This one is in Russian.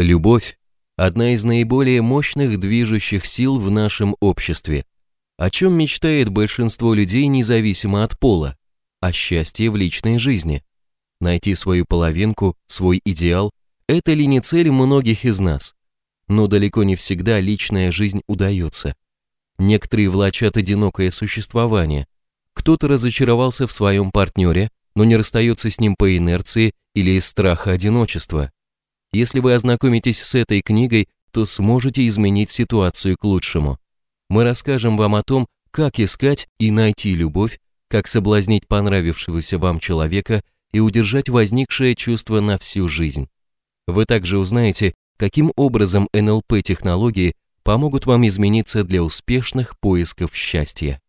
Любовь – одна из наиболее мощных движущих сил в нашем обществе. О чем мечтает большинство людей независимо от пола? О счастье в личной жизни. Найти свою половинку, свой идеал – это ли не цель многих из нас? Но далеко не всегда личная жизнь удается. Некоторые влачат одинокое существование. Кто-то разочаровался в своем партнере, но не расстается с ним по инерции или из страха одиночества. Если вы ознакомитесь с этой книгой, то сможете изменить ситуацию к лучшему. Мы расскажем вам о том, как искать и найти любовь, как соблазнить понравившегося вам человека и удержать возникшее чувство на всю жизнь. Вы также узнаете, каким образом НЛП-технологии помогут вам измениться для успешных поисков счастья.